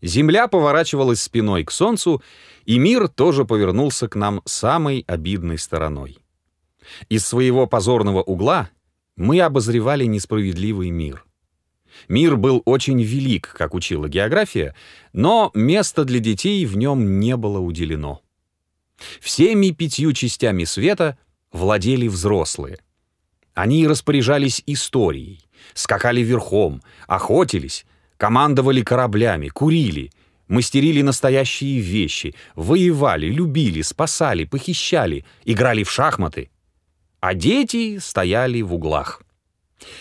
Земля поворачивалась спиной к солнцу, и мир тоже повернулся к нам самой обидной стороной. Из своего позорного угла мы обозревали несправедливый мир. Мир был очень велик, как учила география, но места для детей в нем не было уделено. Всеми пятью частями света владели взрослые. Они распоряжались историей, скакали верхом, охотились, командовали кораблями, курили, мастерили настоящие вещи, воевали, любили, спасали, похищали, играли в шахматы. А дети стояли в углах.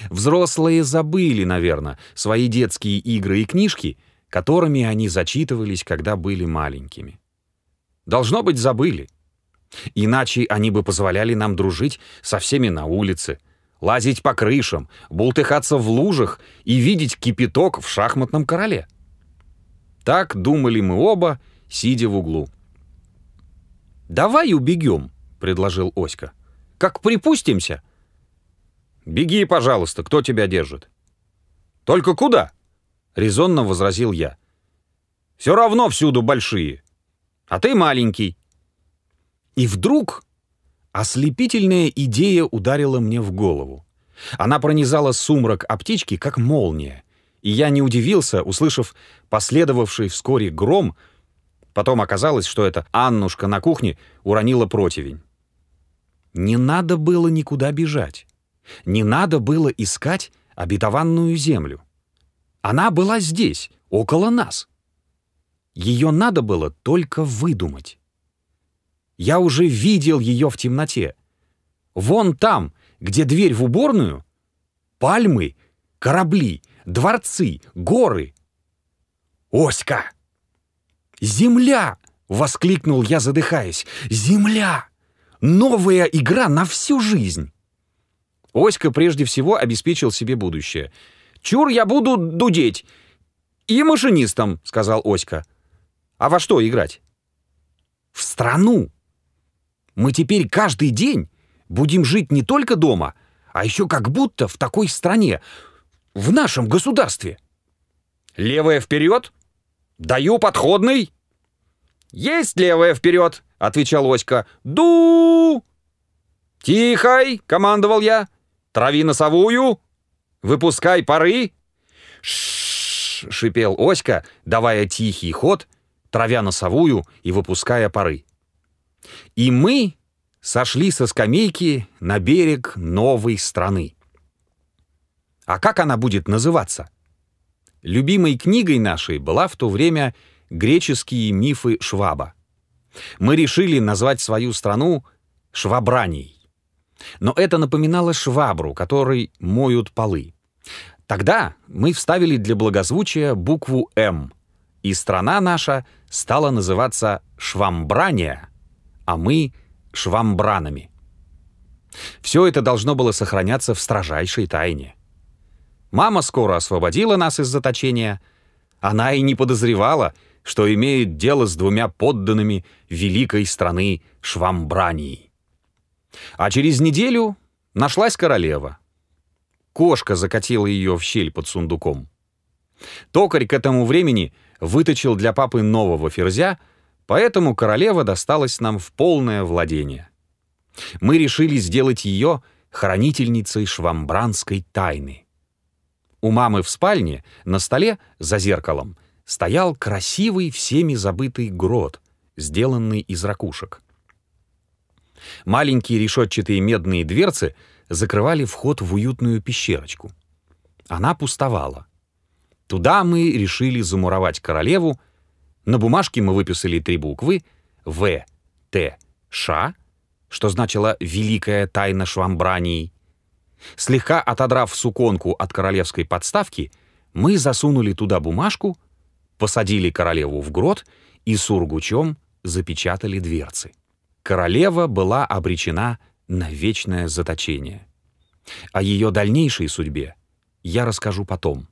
Взрослые забыли, наверное, свои детские игры и книжки, которыми они зачитывались, когда были маленькими. Должно быть, забыли. Иначе они бы позволяли нам дружить со всеми на улице, лазить по крышам, бултыхаться в лужах и видеть кипяток в шахматном короле. Так думали мы оба, сидя в углу. «Давай убегем», — предложил Оська. «Как припустимся?» «Беги, пожалуйста, кто тебя держит?» «Только куда?» — резонно возразил я. «Все равно всюду большие, а ты маленький». И вдруг Ослепительная идея ударила мне в голову. Она пронизала сумрак аптечки, как молния. И я не удивился, услышав последовавший вскоре гром. Потом оказалось, что это Аннушка на кухне уронила противень. Не надо было никуда бежать. Не надо было искать обетованную землю. Она была здесь, около нас. Ее надо было только выдумать. Я уже видел ее в темноте. Вон там, где дверь в уборную, пальмы, корабли, дворцы, горы. «Оська!» «Земля!» — воскликнул я, задыхаясь. «Земля! Новая игра на всю жизнь!» Оська прежде всего обеспечил себе будущее. «Чур, я буду дудеть!» «И машинистом», — сказал Оська. «А во что играть?» «В страну!» Мы теперь каждый день будем жить не только дома, а еще как будто в такой стране, в нашем государстве. Левая вперед? Даю подходный. Есть левая вперед, отвечал Оська. Ду! Тихой, командовал я. Трави носовую. Выпускай пары. Ш шипел Оська, давая тихий ход, травя носовую и выпуская пары. И мы сошли со скамейки на берег новой страны. А как она будет называться? Любимой книгой нашей была в то время греческие мифы Шваба. Мы решили назвать свою страну Швабранией. Но это напоминало швабру, которой моют полы. Тогда мы вставили для благозвучия букву «М», и страна наша стала называться Швамбрания — а мы — швамбранами. Все это должно было сохраняться в строжайшей тайне. Мама скоро освободила нас из заточения. Она и не подозревала, что имеет дело с двумя подданными великой страны Швамбрании. А через неделю нашлась королева. Кошка закатила ее в щель под сундуком. Токарь к этому времени выточил для папы нового ферзя — Поэтому королева досталась нам в полное владение. Мы решили сделать ее хранительницей швамбранской тайны. У мамы в спальне на столе за зеркалом стоял красивый всеми забытый грот, сделанный из ракушек. Маленькие решетчатые медные дверцы закрывали вход в уютную пещерочку. Она пустовала. Туда мы решили замуровать королеву на бумажке мы выписали три буквы В, Т, Ш, что значило «Великая тайна Швамбрании». Слегка отодрав суконку от королевской подставки, мы засунули туда бумажку, посадили королеву в грот и сургучом запечатали дверцы. Королева была обречена на вечное заточение. О ее дальнейшей судьбе я расскажу потом.